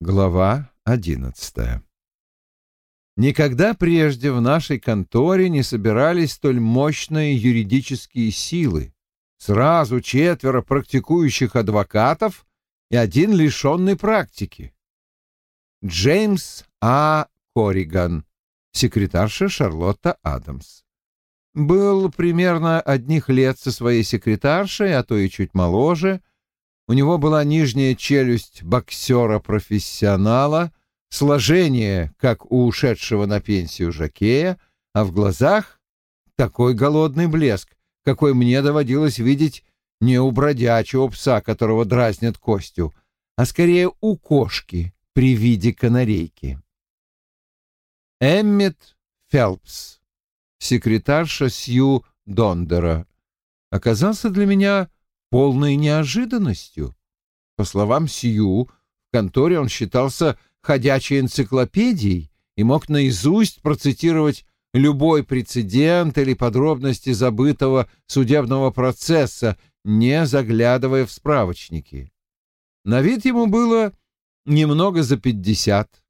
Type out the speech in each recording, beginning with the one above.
Глава одиннадцатая Никогда прежде в нашей конторе не собирались столь мощные юридические силы. Сразу четверо практикующих адвокатов и один лишенный практики. Джеймс А. Кориган, секретарша Шарлотта Адамс. Был примерно одних лет со своей секретаршей, а то и чуть моложе. У него была нижняя челюсть боксера-профессионала, сложение, как у ушедшего на пенсию жакея, а в глазах такой голодный блеск, какой мне доводилось видеть не у бродячего пса, которого дразнят костью, а скорее у кошки при виде канарейки. Эммет Фелпс, секретарша Сью Дондера, оказался для меня полной неожиданностью. По словам Сью, в конторе он считался ходячей энциклопедией и мог наизусть процитировать любой прецедент или подробности забытого судебного процесса, не заглядывая в справочники. На вид ему было немного за пятьдесят,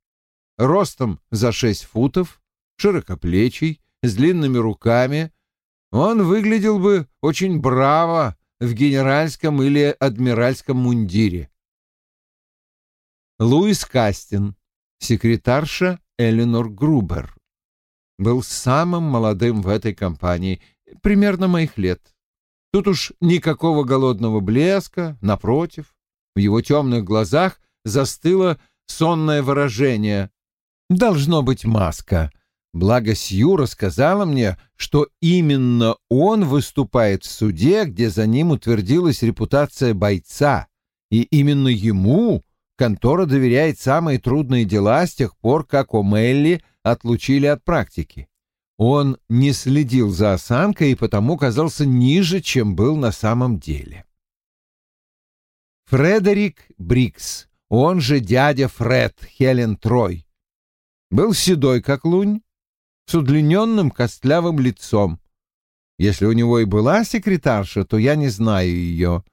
ростом за шесть футов, широкоплечий, с длинными руками. Он выглядел бы очень браво в генеральском или адмиральском мундире. Луис Кастин, секретарша Эленор Грубер, был самым молодым в этой компании, примерно моих лет. Тут уж никакого голодного блеска, напротив, в его темных глазах застыло сонное выражение. Должно быть маска. Благо Сью рассказала мне, что именно он выступает в суде, где за ним утвердилась репутация бойца, и именно ему контора доверяет самые трудные дела с тех пор, как О'Мелли отлучили от практики. Он не следил за осанкой и потому казался ниже, чем был на самом деле. Фредерик Брикс, он же дядя Фред Хелен Трой, был седой, как лунь, с удлиненным костлявым лицом. Если у него и была секретарша, то я не знаю ее.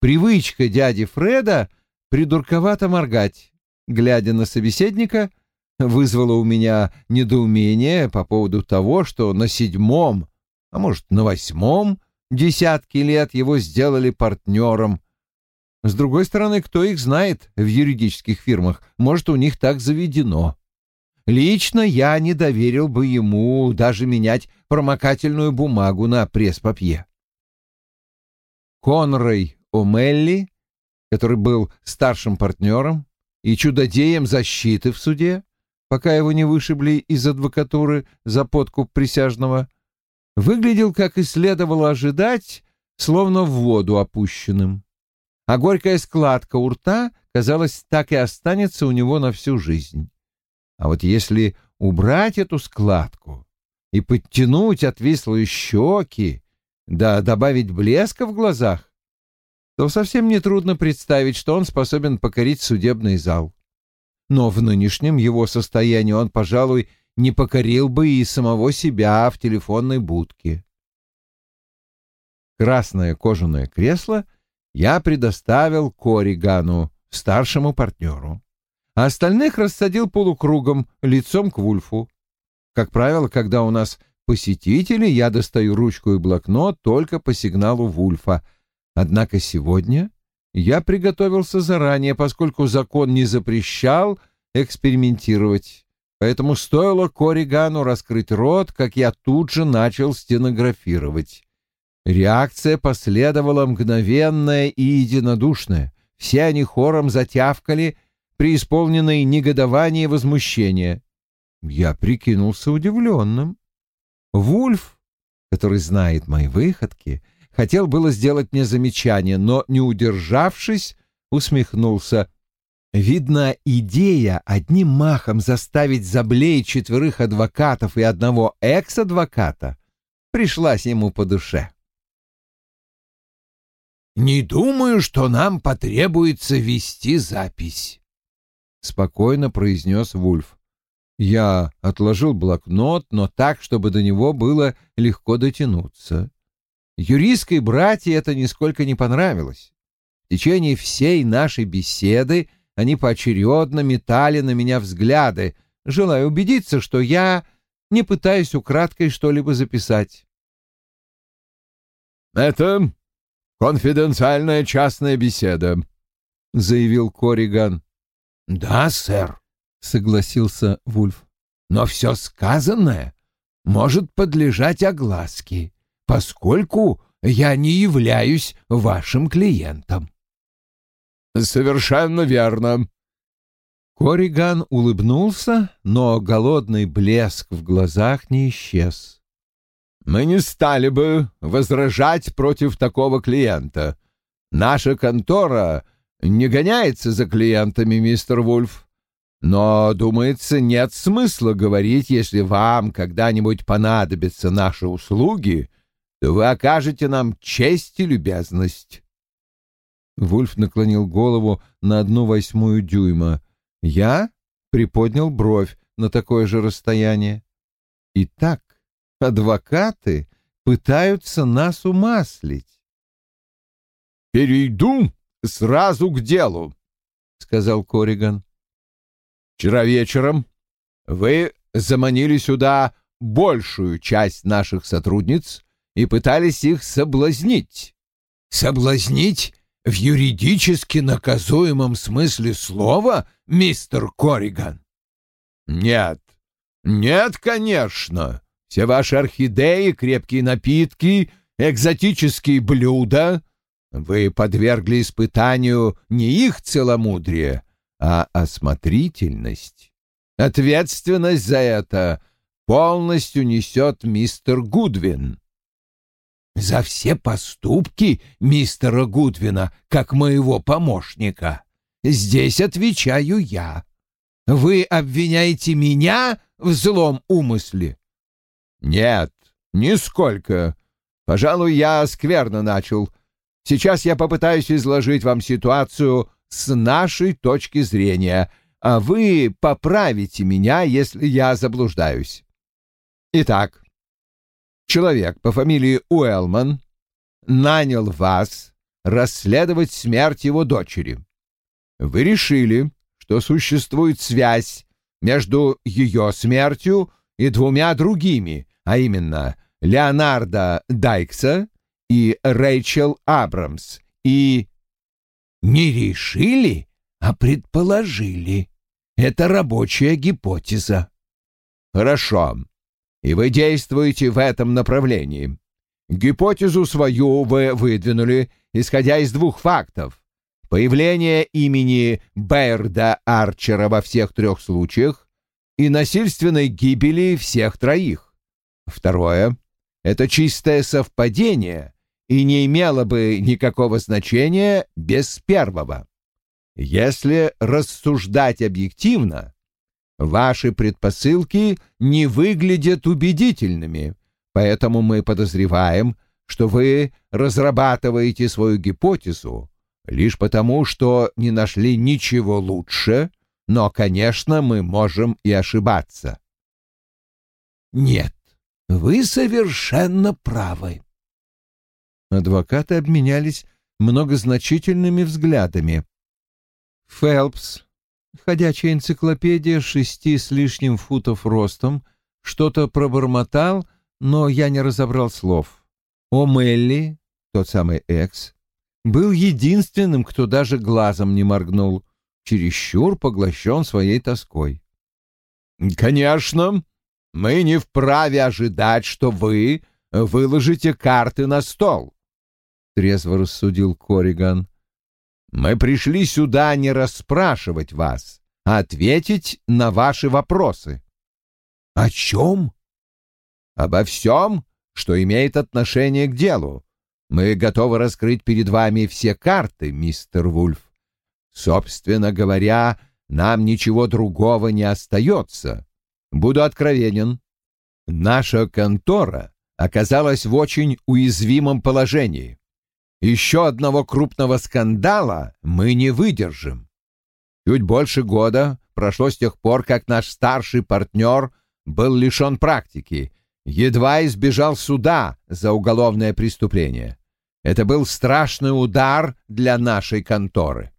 Привычка дяди Фреда — придурковато моргать, глядя на собеседника, вызвало у меня недоумение по поводу того, что на седьмом, а может, на восьмом десятки лет его сделали партнером. С другой стороны, кто их знает в юридических фирмах? Может, у них так заведено. Лично я не доверил бы ему даже менять промокательную бумагу на пресс-папье. Конрой О'Мелли который был старшим партнером и чудодеем защиты в суде, пока его не вышибли из адвокатуры за подкуп присяжного, выглядел, как и следовало ожидать, словно в воду опущенным. А горькая складка у рта, казалось, так и останется у него на всю жизнь. А вот если убрать эту складку и подтянуть отвислые щеки, да добавить блеска в глазах, то совсем нетрудно представить, что он способен покорить судебный зал. Но в нынешнем его состоянии он, пожалуй, не покорил бы и самого себя в телефонной будке. Красное кожаное кресло я предоставил Коригану, старшему партнеру, а остальных рассадил полукругом, лицом к Вульфу. Как правило, когда у нас посетители, я достаю ручку и блокнот только по сигналу Вульфа — Однако сегодня я приготовился заранее, поскольку закон не запрещал экспериментировать. Поэтому стоило Коригану раскрыть рот, как я тут же начал стенографировать. Реакция последовала мгновенная и единодушная. Все они хором затявкали, преисполненные негодования и возмущения. Я прикинулся удивленным. Вульф, который знает мои выходки, — хотел было сделать мне замечание, но, не удержавшись, усмехнулся. Видно, идея одним махом заставить заблеять четверых адвокатов и одного экс-адвоката пришлась ему по душе. «Не думаю, что нам потребуется вести запись», — спокойно произнес Вульф. Я отложил блокнот, но так, чтобы до него было легко дотянуться. Юристской братье это нисколько не понравилось. В течение всей нашей беседы они поочередно метали на меня взгляды, желая убедиться, что я не пытаюсь украдкой что-либо записать. «Это конфиденциальная частная беседа», — заявил Кориган. «Да, сэр», — согласился Вульф. «Но все сказанное может подлежать огласке, поскольку я не являюсь вашим клиентом». «Совершенно верно». Кориган улыбнулся, но голодный блеск в глазах не исчез. «Мы не стали бы возражать против такого клиента. Наша контора не гоняется за клиентами, мистер Вульф. Но, думается, нет смысла говорить, если вам когда-нибудь понадобятся наши услуги, то вы окажете нам честь и любезность. Вульф наклонил голову на одну восьмую дюйма. Я приподнял бровь на такое же расстояние. Итак, адвокаты пытаются нас умаслить. «Перейду сразу к делу», — сказал Кориган. «Вчера вечером вы заманили сюда большую часть наших сотрудниц и пытались их соблазнить». «Соблазнить в юридически наказуемом смысле слова, мистер Кориган? Нет, нет, конечно. Все ваши орхидеи, крепкие напитки, экзотические блюда вы подвергли испытанию не их целомудрие, а осмотрительность. Ответственность за это полностью несет мистер Гудвин за все поступки мистера Гудвина, как моего помощника. Здесь отвечаю я. Вы обвиняете меня в злом умысле? Нет, нисколько. Пожалуй, я скверно начал. Сейчас я попытаюсь изложить вам ситуацию с нашей точки зрения, а вы поправите меня, если я заблуждаюсь. Итак, человек по фамилии Уэлман нанял вас расследовать смерть его дочери. Вы решили, что существует связь между ее смертью и двумя другими, а именно Леонардо Дайкса и Рэйчел Абрамс, и... Не решили, а предположили. Это рабочая гипотеза. Хорошо и вы действуете в этом направлении. Гипотезу свою вы выдвинули, исходя из двух фактов. Появление имени Берда Арчера во всех трех случаях и насильственной гибели всех троих. Второе — это чистое совпадение и не имело бы никакого значения без первого. Если рассуждать объективно, Ваши предпосылки не выглядят убедительными, поэтому мы подозреваем, что вы разрабатываете свою гипотезу лишь потому, что не нашли ничего лучше, но, конечно, мы можем и ошибаться. Нет, вы совершенно правы. Адвокаты обменялись многозначительными взглядами. Фелпс ходячая энциклопедия шести с лишним футов ростом, что-то пробормотал, но я не разобрал слов. О Мелли, тот самый Экс, был единственным, кто даже глазом не моргнул, чересчур поглощен своей тоской. «Конечно, мы не вправе ожидать, что вы выложите карты на стол», — трезво рассудил Кориган. Мы пришли сюда не расспрашивать вас, а ответить на ваши вопросы. О чем? Обо всем, что имеет отношение к делу. Мы готовы раскрыть перед вами все карты, мистер Вульф. Собственно говоря, нам ничего другого не остается. Буду откровенен. Наша контора оказалась в очень уязвимом положении. Еще одного крупного скандала мы не выдержим. Чуть больше года прошло с тех пор, как наш старший партнер был лишен практики, едва избежал суда за уголовное преступление. Это был страшный удар для нашей конторы.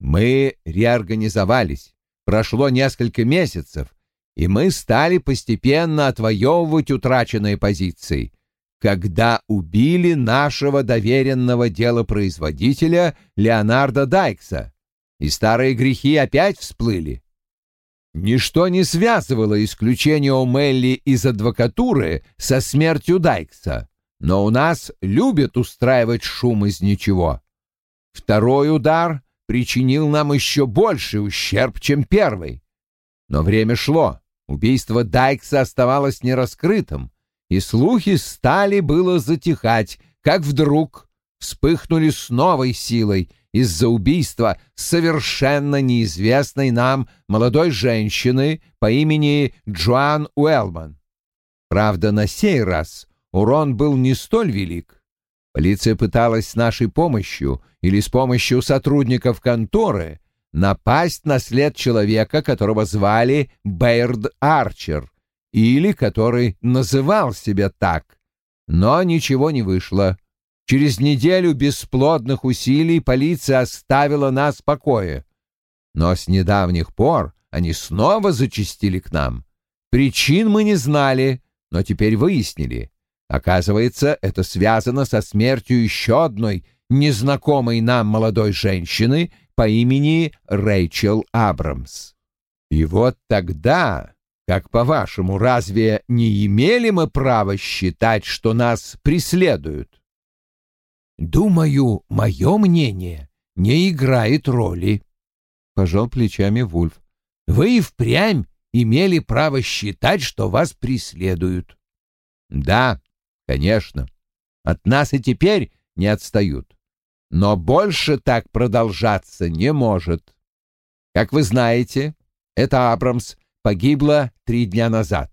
Мы реорганизовались. Прошло несколько месяцев, и мы стали постепенно отвоевывать утраченные позиции. Когда убили нашего доверенного делопроизводителя Леонардо Дайкса, и старые грехи опять всплыли. Ничто не связывало исключение О'Мелли из адвокатуры со смертью Дайкса, но у нас любят устраивать шум из ничего. Второй удар причинил нам еще больший ущерб, чем первый. Но время шло, убийство Дайкса оставалось нераскрытым, и слухи стали было затихать, как вдруг вспыхнули с новой силой из-за убийства совершенно неизвестной нам молодой женщины по имени Джоан Уэлман. Правда, на сей раз урон был не столь велик. Полиция пыталась с нашей помощью или с помощью сотрудников конторы напасть на след человека, которого звали Бэйрд Арчер, или который называл себя так. Но ничего не вышло. Через неделю бесплодных усилий полиция оставила нас в покое. Но с недавних пор они снова зачастили к нам. Причин мы не знали, но теперь выяснили. Оказывается, это связано со смертью еще одной незнакомой нам молодой женщины по имени Рэйчел Абрамс. И вот тогда, как по-вашему, разве не имели мы права считать, что нас преследуют? «Думаю, мое мнение не играет роли», — пожал плечами Вульф. «Вы и впрямь имели право считать, что вас преследуют». «Да, конечно. От нас и теперь не отстают. Но больше так продолжаться не может. Как вы знаете, эта Абрамс погибла три дня назад,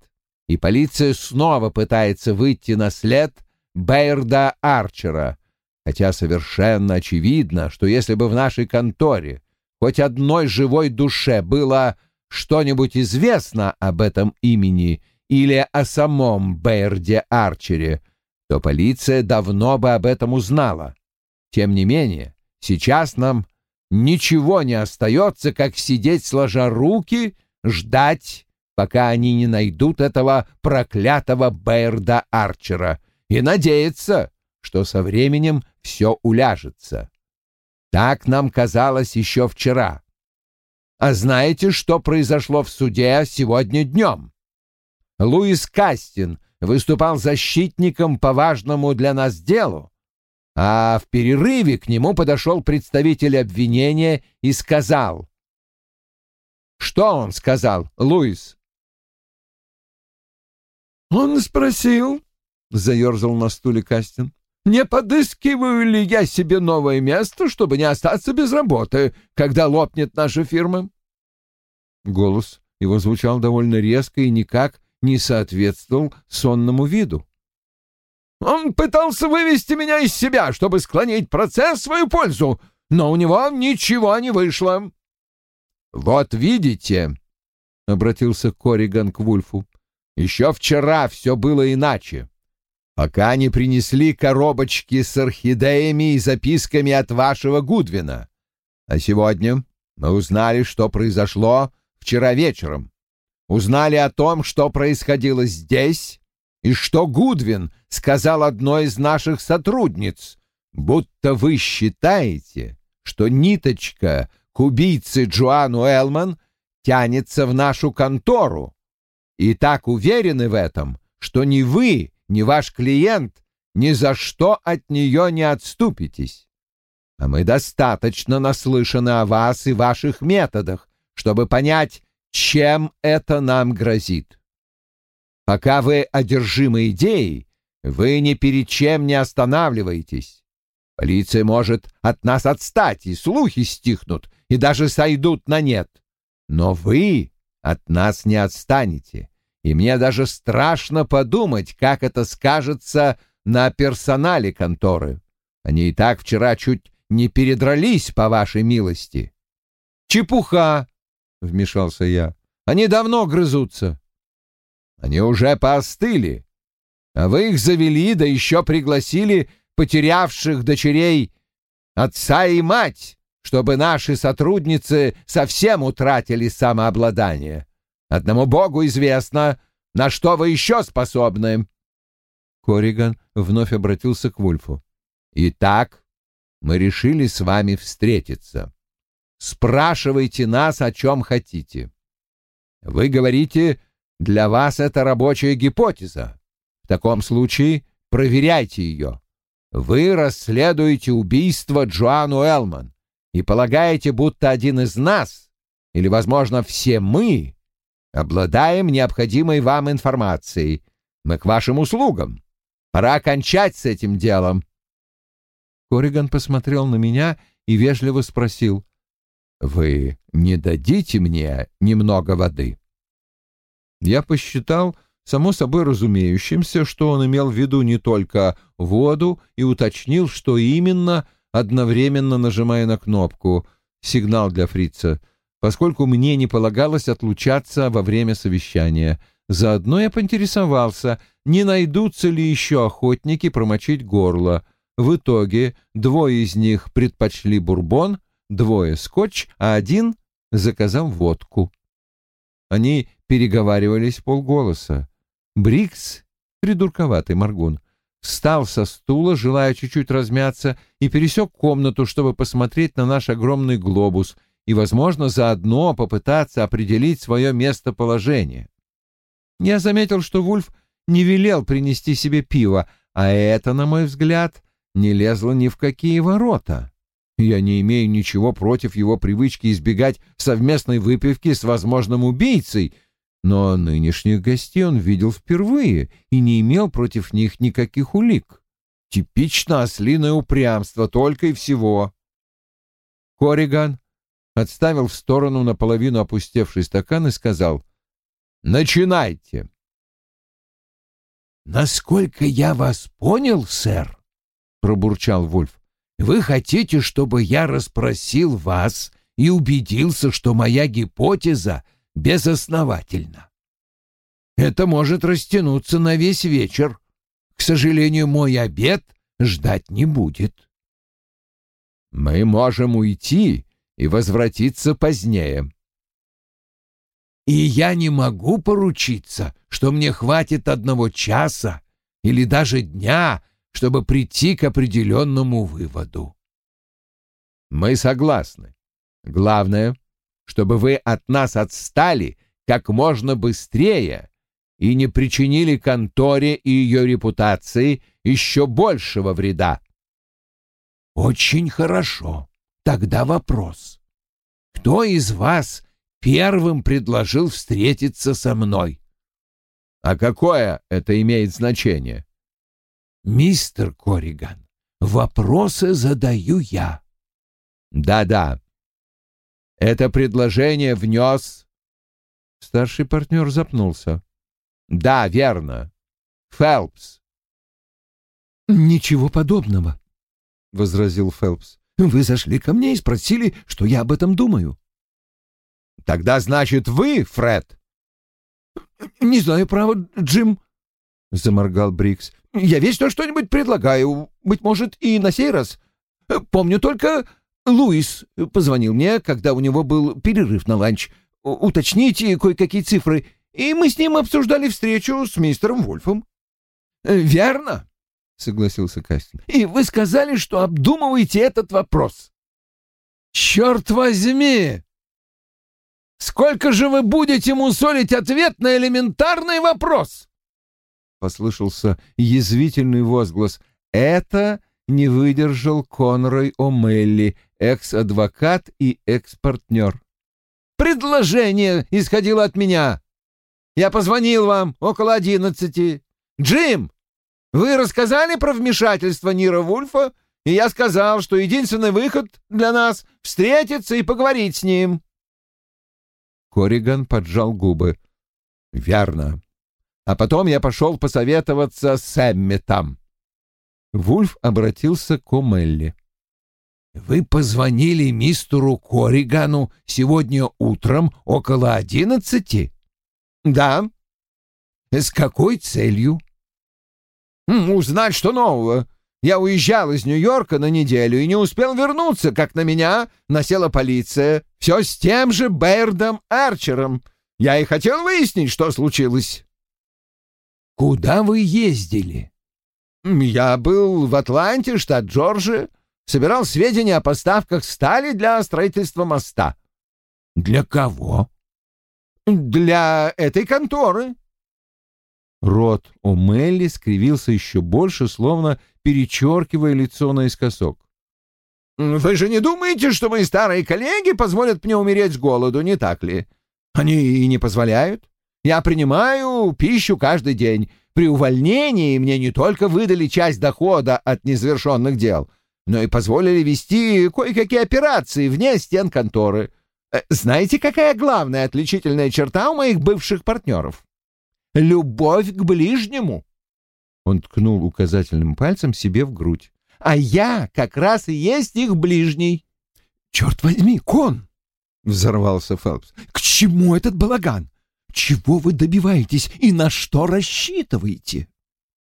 и полиция снова пытается выйти на след Бейрда Арчера, хотя совершенно очевидно, что если бы в нашей конторе хоть одной живой душе было что-нибудь известно об этом имени или о самом Бейрде Арчере, то полиция давно бы об этом узнала. Тем не менее, сейчас нам ничего не остается, как сидеть сложа руки, ждать, пока они не найдут этого проклятого Бейрда Арчера, и надеяться, что со временем все уляжется. Так нам казалось еще вчера. А знаете, что произошло в суде сегодня днем? Луис Кастин выступал защитником по важному для нас делу, а в перерыве к нему подошел представитель обвинения и сказал. Что он сказал, Луис? Он спросил, — заерзал на стуле Кастин, не подыскиваю ли я себе новое место, чтобы не остаться без работы, когда лопнет наша фирма?» Голос его звучал довольно резко и никак не соответствовал сонному виду. «Он пытался вывести меня из себя, чтобы склонить процесс в свою пользу, но у него ничего не вышло». «Вот видите», — обратился Кориган к Вульфу, — «еще вчера все было иначе пока не принесли коробочки с орхидеями и записками от вашего Гудвина. А сегодня мы узнали, что произошло вчера вечером. Узнали о том, что происходило здесь, и что Гудвин сказал одной из наших сотрудниц, будто вы считаете, что ниточка к убийце Джоану Элман тянется в нашу контору, и так уверены в этом, что ни вы, ни ваш клиент ни за что от нее не отступитесь. А мы достаточно наслышаны о вас и ваших методах, чтобы понять, чем это нам грозит. Пока вы одержимы идеей, вы ни перед чем не останавливаетесь. Полиция может от нас отстать, и слухи стихнут, и даже сойдут на нет. Но вы от нас не отстанете, и мне даже страшно подумать, как это скажется на персонале конторы. Они и так вчера чуть не передрались, по вашей милости. Чепуха, — вмешался я. Они давно грызутся. Они уже поостыли. А вы их завели, да еще пригласили потерявших дочерей отца и мать, чтобы наши сотрудницы совсем утратили самообладание. Одному Богу известно, на что вы еще способны. Кориган вновь обратился к Вульфу. Итак, мы решили с вами встретиться. Спрашивайте нас, о чем хотите. Вы говорите, для вас это рабочая гипотеза. В таком случае проверяйте ее. Вы расследуете убийство Джоану Элман и полагаете, будто один из нас, или, возможно, все мы, обладаем необходимой вам информацией. Мы к вашим услугам. Пора окончать с этим делом. Кориган посмотрел на меня и вежливо спросил. «Вы не дадите мне немного воды?» Я посчитал, само собой разумеющимся, что он имел в виду не только воду, и уточнил, что именно, одновременно нажимая на кнопку «Сигнал для фрица», поскольку мне не полагалось отлучаться во время совещания. Заодно я поинтересовался, не найдутся ли еще охотники промочить горло. В итоге двое из них предпочли бурбон, двое — скотч, а один заказал водку. Они переговаривались полголоса. Брикс, придурковатый Маргун, встал со стула, желая чуть-чуть размяться, и пересек комнату, чтобы посмотреть на наш огромный глобус и, возможно, заодно попытаться определить свое местоположение. Я заметил, что Вульф не велел принести себе пиво, а это, на мой взгляд, не лезло ни в какие ворота. Я не имею ничего против его привычки избегать совместной выпивки с возможным убийцей, но нынешних гостей он видел впервые и не имел против них никаких улик. Типично ослиное упрямство, только и всего. Кориган отставил в сторону наполовину опустевший стакан и сказал «Начинайте». «Насколько я вас понял, сэр», — пробурчал Вульф, — «вы хотите, чтобы я расспросил вас и убедился, что моя гипотеза безосновательна. Это может растянуться на весь вечер. К сожалению, мой обед ждать не будет». «Мы можем уйти и возвратиться позднее», и я не могу поручиться, что мне хватит одного часа или даже дня, чтобы прийти к определенному выводу. Мы согласны. Главное, чтобы вы от нас отстали как можно быстрее и не причинили конторе и ее репутации еще большего вреда. Очень хорошо. Тогда вопрос. Кто из вас первым предложил встретиться со мной. А какое это имеет значение? Мистер Кориган, вопросы задаю я. Да-да. Это предложение внес... Старший партнер запнулся. Да, верно. Фелпс. Ничего подобного, — возразил Фелпс. Вы зашли ко мне и спросили, что я об этом думаю. Тогда, значит, вы, Фред? Не знаю, право, Джим, заморгал Брикс. Я вечно что-нибудь предлагаю, быть может, и на сей раз. Помню только, Луис позвонил мне, когда у него был перерыв на ланч, уточнить кое-какие цифры, и мы с ним обсуждали встречу с мистером Вульфом. Верно, согласился Кастин. И вы сказали, что обдумываете этот вопрос. Черт возьми! Сколько же вы будете мусолить ответ на элементарный вопрос?» Послышался язвительный возглас. «Это не выдержал Конрой О'Мелли, экс-адвокат и экс-партнер». «Предложение исходило от меня. Я позвонил вам около одиннадцати. Джим, вы рассказали про вмешательство Нира Вульфа, и я сказал, что единственный выход для нас — встретиться и поговорить с ним». Кориган поджал губы. «Верно. А потом я пошел посоветоваться с Эмметом». Вульф обратился к Омелли. «Вы позвонили мистеру Коригану сегодня утром около одиннадцати?» «Да». «С какой целью?» «Узнать, что нового. Я уезжал из Нью-Йорка на неделю и не успел вернуться, как на меня насела полиция. Все с тем же Бэйрдом Арчером. Я и хотел выяснить, что случилось». «Куда вы ездили?» «Я был в Атланте, штат Джорджия. Собирал сведения о поставках стали для строительства моста». «Для кого?» «Для этой конторы». Рот у Мелли скривился еще больше, словно перечеркивая лицо наискосок. «Вы же не думаете, что мои старые коллеги позволят мне умереть с голоду, не так ли? Они и не позволяют. Я принимаю пищу каждый день. При увольнении мне не только выдали часть дохода от незавершенных дел, но и позволили вести кое-какие операции вне стен конторы. Э, знаете, какая главная отличительная черта у моих бывших партнеров? Любовь к ближнему. Он ткнул указательным пальцем себе в грудь. А я как раз и есть их ближний. Черт возьми, кон! Взорвался Фелпс. К чему этот балаган? Чего вы добиваетесь и на что рассчитываете?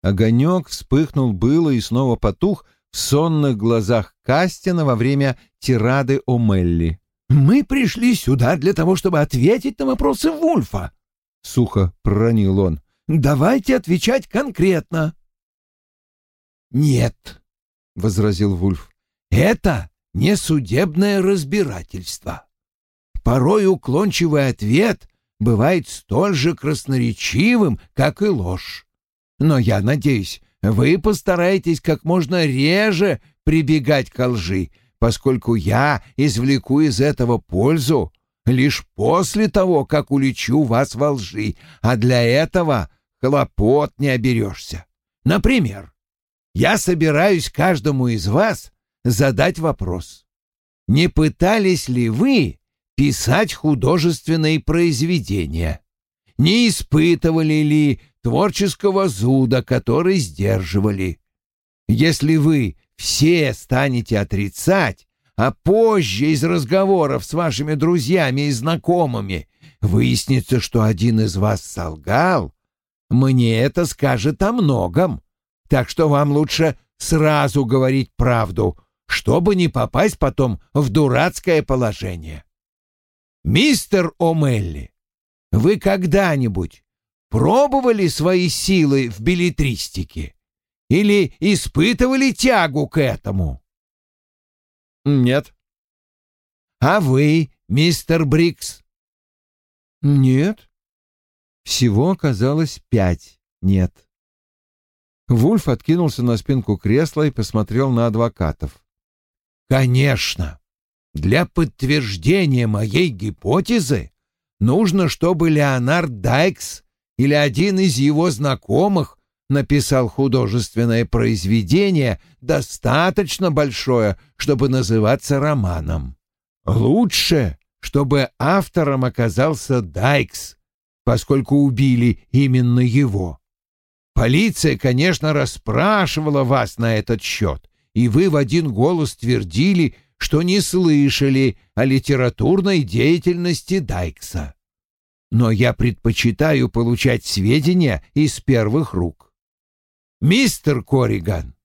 Огонек вспыхнул было и снова потух сонных глазах Кастина во время тирады о Мелли. «Мы пришли сюда для того, чтобы ответить на вопросы Вульфа», — сухо проронил он. «Давайте отвечать конкретно». «Нет», — возразил Вульф, — «это не судебное разбирательство. Порой уклончивый ответ бывает столь же красноречивым, как и ложь. Но я надеюсь, вы постараетесь как можно реже прибегать к лжи, поскольку я извлеку из этого пользу лишь после того, как улечу вас во лжи, а для этого хлопот не оберешься. Например, я собираюсь каждому из вас задать вопрос. Не пытались ли вы писать художественные произведения? Не испытывали ли творческого зуда, который сдерживали? Если вы все станете отрицать, а позже из разговоров с вашими друзьями и знакомыми выяснится, что один из вас солгал, мне это скажет о многом. Так что вам лучше сразу говорить правду, чтобы не попасть потом в дурацкое положение. Мистер О'Мелли, вы когда-нибудь пробовали свои силы в билетристике? Или испытывали тягу к этому? Нет. А вы, мистер Брикс? Нет. Всего оказалось пять «нет». Вульф откинулся на спинку кресла и посмотрел на адвокатов. «Конечно. Для подтверждения моей гипотезы нужно, чтобы Леонард Дайкс или один из его знакомых написал художественное произведение, достаточно большое, чтобы называться романом. Лучше, чтобы автором оказался Дайкс, поскольку убили именно его. Полиция, конечно, расспрашивала вас на этот счет, и вы в один голос твердили, что не слышали о литературной деятельности Дайкса. Но я предпочитаю получать сведения из первых рук. «Мистер Кориган,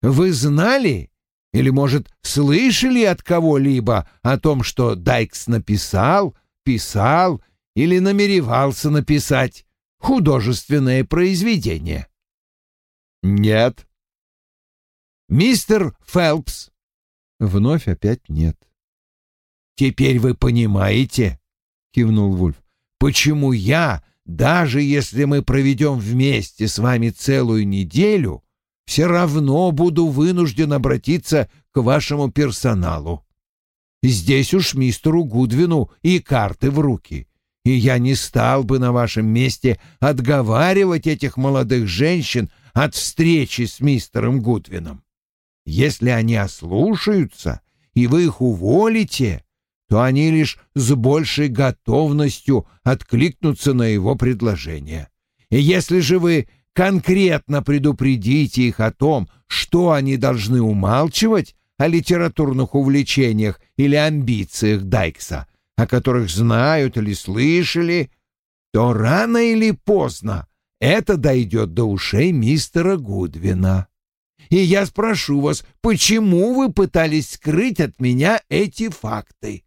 вы знали или, может, слышали от кого-либо о том, что Дайкс написал, писал или намеревался написать художественное произведение?» «Нет». «Мистер Фелпс?» Вновь опять нет. «Теперь вы понимаете?» — кивнул Вульф. «Почему я даже если мы проведем вместе с вами целую неделю, все равно буду вынужден обратиться к вашему персоналу. Здесь уж мистеру Гудвину и карты в руки, и я не стал бы на вашем месте отговаривать этих молодых женщин от встречи с мистером Гудвином. Если они ослушаются, и вы их уволите, то они лишь с большей готовностью откликнутся на его предложение. И если же вы конкретно предупредите их о том, что они должны умалчивать о литературных увлечениях или амбициях Дайкса, о которых знают или слышали, то рано или поздно это дойдет до ушей мистера Гудвина. И я спрошу вас, почему вы пытались скрыть от меня эти факты?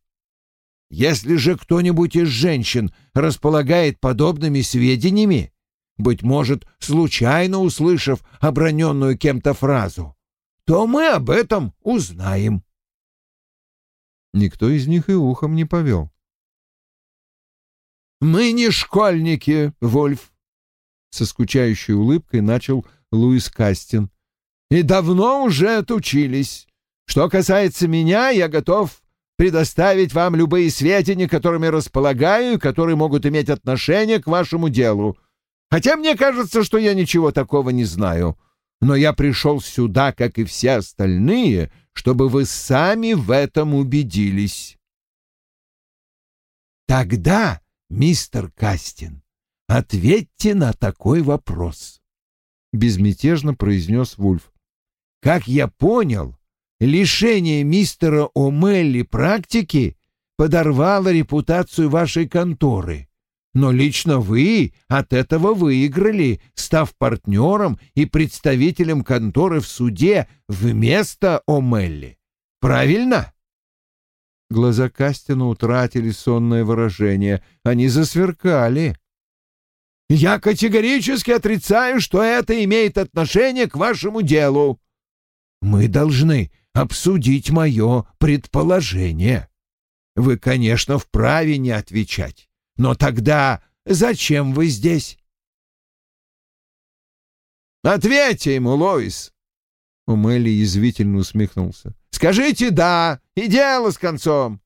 Если же кто-нибудь из женщин располагает подобными сведениями, быть может, случайно услышав оброненную кем-то фразу, то мы об этом узнаем. Никто из них и ухом не повел. «Мы не школьники, Вольф», — со скучающей улыбкой начал Луис Кастин. «И давно уже отучились. Что касается меня, я готов предоставить вам любые сведения, которыми располагаю которые могут иметь отношение к вашему делу. Хотя мне кажется, что я ничего такого не знаю. Но я пришел сюда, как и все остальные, чтобы вы сами в этом убедились. Тогда, мистер Кастин, ответьте на такой вопрос. Безмятежно произнес Вульф. Как я понял, лишение мистера О'Мелли практики подорвало репутацию вашей конторы. Но лично вы от этого выиграли, став партнером и представителем конторы в суде вместо О'Мелли. Правильно? Глаза Кастина утратили сонное выражение. Они засверкали. «Я категорически отрицаю, что это имеет отношение к вашему делу. Мы должны обсудить мое предположение. Вы, конечно, вправе не отвечать. Но тогда зачем вы здесь? Ответьте ему, Лоис. Умелли язвительно усмехнулся. Скажите «да» и дело с концом.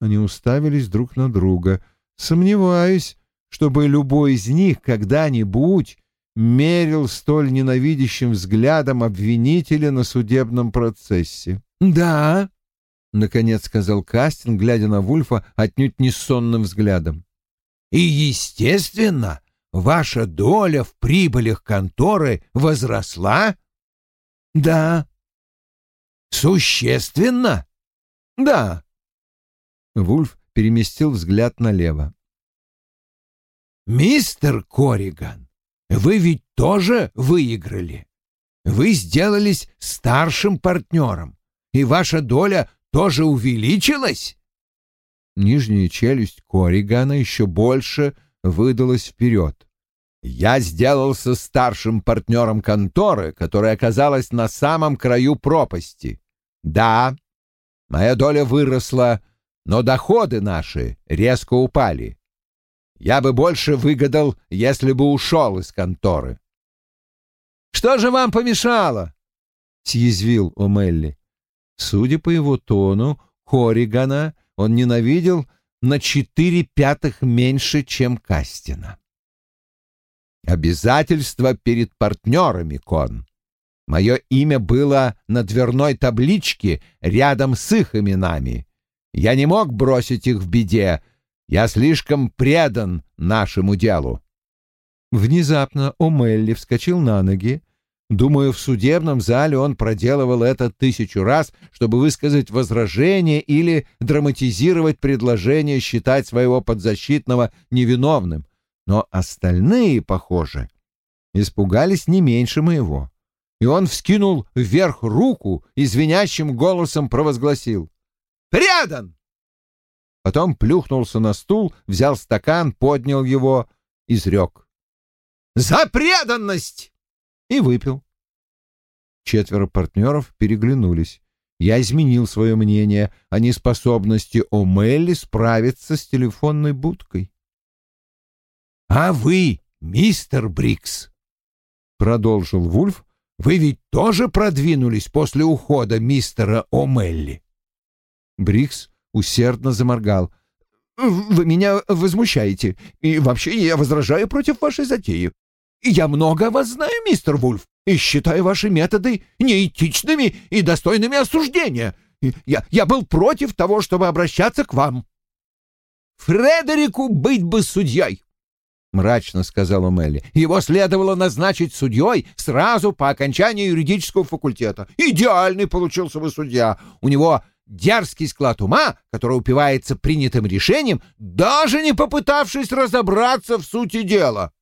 Они уставились друг на друга. Сомневаюсь, чтобы любой из них когда-нибудь мерил столь ненавидящим взглядом обвинителя на судебном процессе. «Да», наконец сказал Кастин, глядя на Вульфа отнюдь не сонным взглядом. И, естественно, ваша доля в прибылях конторы возросла? Да. Существенно? Да. Вульф переместил взгляд налево. Мистер Кориган, вы ведь тоже выиграли. Вы сделались старшим партнером, и ваша доля тоже увеличилась?» Нижняя челюсть Коригана еще больше выдалась вперед. «Я сделался старшим партнером конторы, которая оказалась на самом краю пропасти. Да, моя доля выросла, но доходы наши резко упали. Я бы больше выгадал, если бы ушел из конторы». «Что же вам помешало?» — съязвил О'Мелли. Судя по его тону, Хоригана он ненавидел на четыре пятых меньше, чем Кастина. «Обязательство перед партнерами, Кон. Мое имя было на дверной табличке рядом с их именами. Я не мог бросить их в беде. Я слишком предан нашему делу». Внезапно О'Мелли вскочил на ноги, Думаю, в судебном зале он проделывал это тысячу раз, чтобы высказать возражение или драматизировать предложение считать своего подзащитного невиновным. Но остальные, похоже, испугались не меньше моего. И он вскинул вверх руку и звенящим голосом провозгласил «Предан!» Потом плюхнулся на стул, взял стакан, поднял его, изрек «За преданность!» и выпил. Четверо партнеров переглянулись. Я изменил свое мнение о неспособности О'Мелли справиться с телефонной будкой. — А вы, мистер Брикс, — продолжил Вульф, — вы ведь тоже продвинулись после ухода мистера О'Мелли? Брикс усердно заморгал. — Вы меня возмущаете, и вообще я возражаю против вашей затеи. Я много о вас знаю, мистер Вульф, и считаю ваши методы неэтичными и достойными осуждения. Я, я был против того, чтобы обращаться к вам. Фредерику быть бы судьей, — мрачно сказала Мелли. Его следовало назначить судьей сразу по окончании юридического факультета. Идеальный получился бы судья. У него дерзкий склад ума, который упивается принятым решением, даже не попытавшись разобраться в сути дела.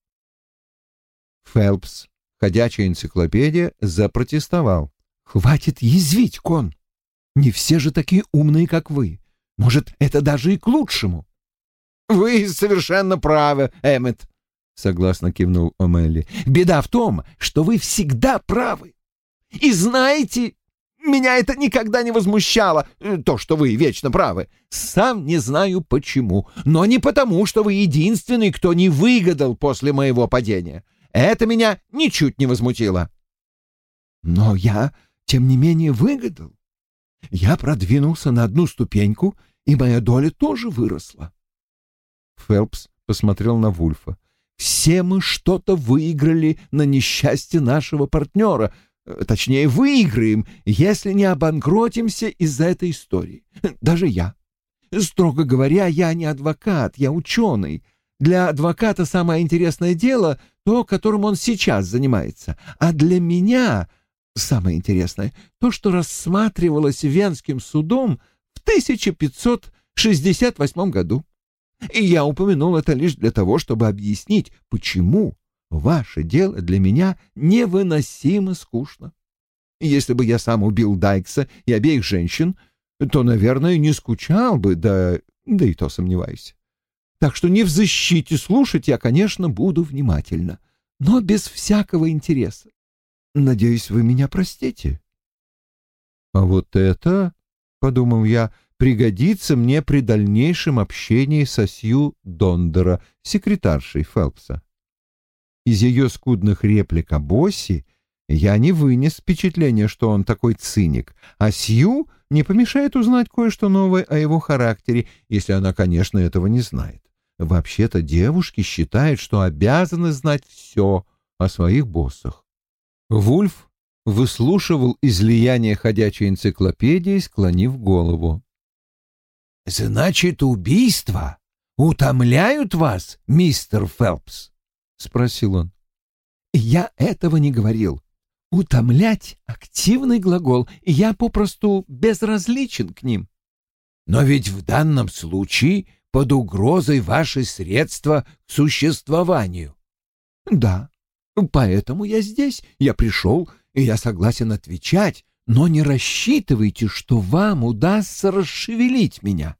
Фелпс Ходячая энциклопедия запротестовал. «Хватит язвить, Кон! Не все же такие умные, как вы. Может, это даже и к лучшему». «Вы совершенно правы, Эммет», — согласно кивнул Омелли. «Беда в том, что вы всегда правы. И знаете, меня это никогда не возмущало, э, то, что вы вечно правы. Сам не знаю почему, но не потому, что вы единственный, кто не выгадал после моего падения. Это меня ничуть не возмутило. Но я, тем не менее, выгадал. Я продвинулся на одну ступеньку, и моя доля тоже выросла. Фелпс посмотрел на Вульфа. «Все мы что-то выиграли на несчастье нашего партнера. Э, точнее, выиграем, если не обанкротимся из-за этой истории. Даже я. Строго говоря, я не адвокат, я ученый. Для адвоката самое интересное дело — то, которым он сейчас занимается. А для меня самое интересное — то, что рассматривалось Венским судом в 1568 году. И я упомянул это лишь для того, чтобы объяснить, почему ваше дело для меня невыносимо скучно. Если бы я сам убил Дайкса и обеих женщин, то, наверное, не скучал бы, да, да и то сомневаюсь. Так что не в защите слушать я, конечно, буду внимательно, но без всякого интереса. Надеюсь, вы меня простите. — А вот это, — подумал я, — пригодится мне при дальнейшем общении со Сью Дондера, секретаршей Фелпса. Из ее скудных реплик о боссе я не вынес впечатления, что он такой циник, а Сью не помешает узнать кое-что новое о его характере, если она, конечно, этого не знает. Вообще-то девушки считают, что обязаны знать все о своих боссах. Вульф выслушивал излияние ходячей энциклопедии, склонив голову. «Значит, убийства утомляют вас, мистер Фелпс?» — спросил он. «Я этого не говорил. Утомлять — активный глагол, и я попросту безразличен к ним». «Но ведь в данном случае под угрозой ваши средства к существованию. Да, поэтому я здесь, я пришел, и я согласен отвечать, но не рассчитывайте, что вам удастся расшевелить меня.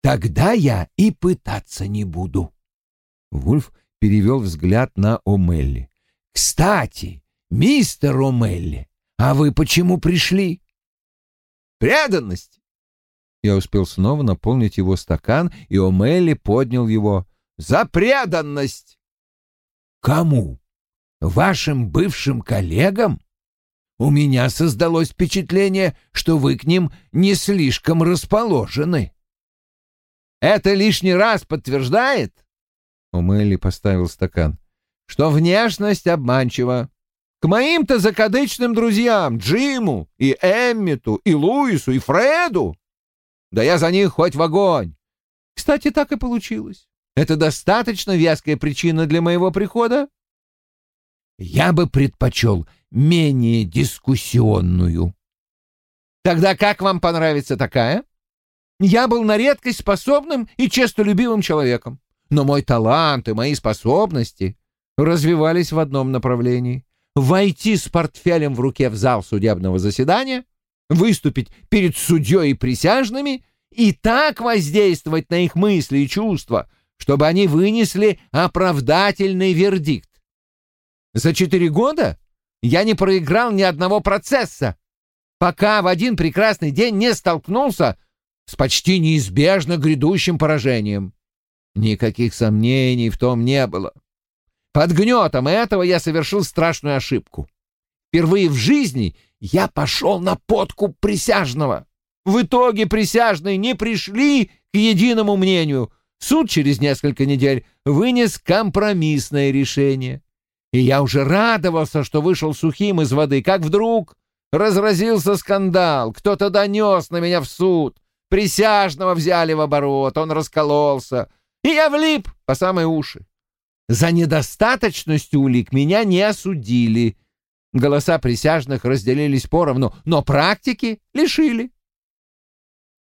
Тогда я и пытаться не буду. Вульф перевел взгляд на Омелли. Кстати, мистер Омелли, а вы почему пришли? Преданность. Я успел снова наполнить его стакан, и Омелли поднял его. «За преданность!» «Кому? Вашим бывшим коллегам? У меня создалось впечатление, что вы к ним не слишком расположены». «Это лишний раз подтверждает?» Омелли поставил стакан. «Что внешность обманчива. К моим-то закадычным друзьям, Джиму и Эммиту и Луису и Фреду да я за них хоть в огонь. Кстати, так и получилось. Это достаточно веская причина для моего прихода? Я бы предпочел менее дискуссионную. Тогда как вам понравится такая? Я был на редкость способным и честолюбивым человеком, но мой талант и мои способности развивались в одном направлении — войти с портфелем в руке в зал судебного заседания выступить перед судьей и присяжными и так воздействовать на их мысли и чувства, чтобы они вынесли оправдательный вердикт. За четыре года я не проиграл ни одного процесса, пока в один прекрасный день не столкнулся с почти неизбежно грядущим поражением. Никаких сомнений в том не было. Под гнетом этого я совершил страшную ошибку. Впервые в жизни я пошел на подкуп присяжного. В итоге присяжные не пришли к единому мнению. Суд через несколько недель вынес компромиссное решение. И я уже радовался, что вышел сухим из воды, как вдруг разразился скандал. Кто-то донес на меня в суд. Присяжного взяли в оборот, он раскололся. И я влип по самые уши. За недостаточностью улик меня не осудили — Голоса присяжных разделились поровну, но практики лишили.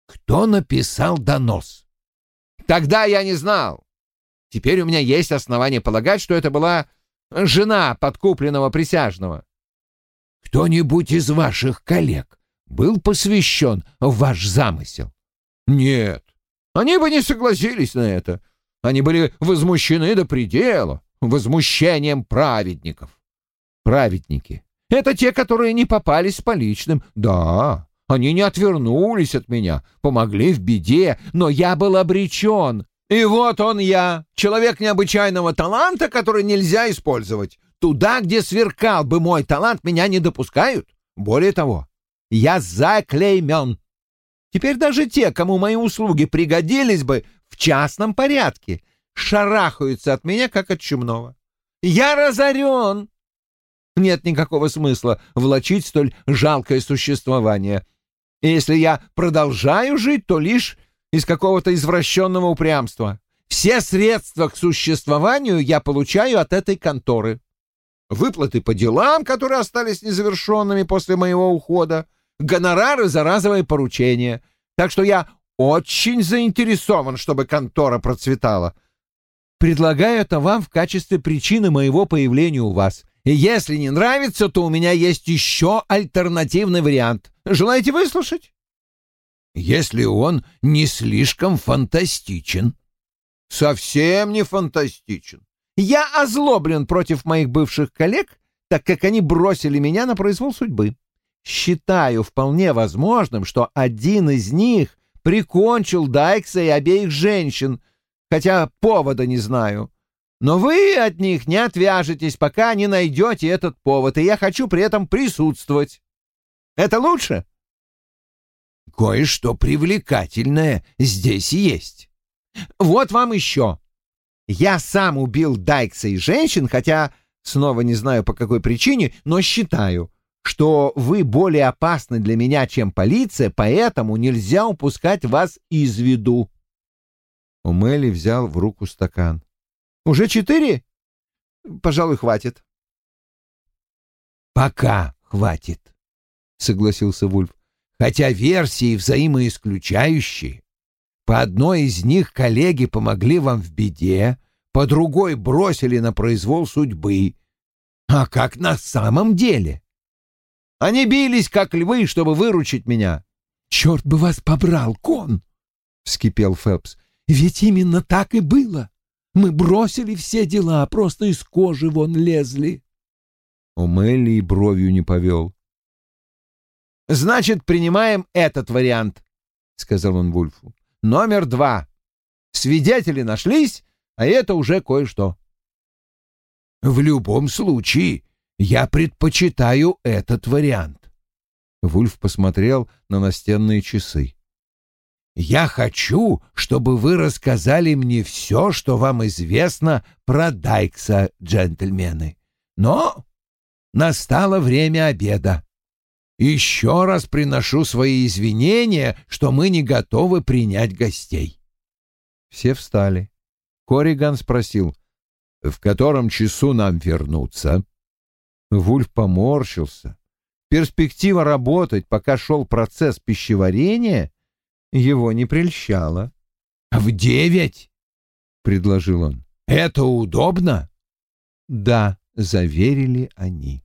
Кто написал донос? Тогда я не знал. Теперь у меня есть основания полагать, что это была жена подкупленного присяжного. Кто-нибудь из ваших коллег был посвящен в ваш замысел? Нет, они бы не согласились на это. Они были возмущены до предела, возмущением праведников. Праведники — это те, которые не попались поличным. Да, они не отвернулись от меня, помогли в беде, но я был обречен. И вот он я, человек необычайного таланта, который нельзя использовать. Туда, где сверкал бы мой талант, меня не допускают. Более того, я заклеймен. Теперь даже те, кому мои услуги пригодились бы в частном порядке, шарахаются от меня, как от чумного. Я разорен. Нет никакого смысла влачить столь жалкое существование. И если я продолжаю жить, то лишь из какого-то извращенного упрямства. Все средства к существованию я получаю от этой конторы. Выплаты по делам, которые остались незавершенными после моего ухода, гонорары за разовые поручения. Так что я очень заинтересован, чтобы контора процветала. Предлагаю это вам в качестве причины моего появления у вас. И если не нравится, то у меня есть еще альтернативный вариант. Желаете выслушать? Если он не слишком фантастичен. Совсем не фантастичен. Я озлоблен против моих бывших коллег, так как они бросили меня на произвол судьбы. Считаю вполне возможным, что один из них прикончил Дайкса и обеих женщин, хотя повода не знаю. Но вы от них не отвяжетесь, пока не найдете этот повод, и я хочу при этом присутствовать. Это лучше? Кое-что привлекательное здесь есть. Вот вам еще. Я сам убил Дайкса и женщин, хотя снова не знаю по какой причине, но считаю, что вы более опасны для меня, чем полиция, поэтому нельзя упускать вас из виду. Умели взял в руку стакан. Уже четыре? Пожалуй, хватит. Пока хватит, согласился Вульф. Хотя версии взаимоисключающие. По одной из них коллеги помогли вам в беде, по другой бросили на произвол судьбы. А как на самом деле? Они бились, как львы, чтобы выручить меня. — Черт бы вас побрал, кон! — вскипел Фелпс. — Ведь именно так и было. Мы бросили все дела, просто из кожи вон лезли. У Мелли и бровью не повел. «Значит, принимаем этот вариант», — сказал он Вульфу. «Номер два. Свидетели нашлись, а это уже кое-что». «В любом случае, я предпочитаю этот вариант». Вульф посмотрел на настенные часы. Я хочу, чтобы вы рассказали мне все, что вам известно про Дайкса, джентльмены. Но настало время обеда. Еще раз приношу свои извинения, что мы не готовы принять гостей. Все встали. Кориган спросил, в котором часу нам вернуться? Вульф поморщился. Перспектива работать, пока шел процесс пищеварения, его не прельщало. «В девять?» — предложил он. «Это удобно?» «Да», — заверили они.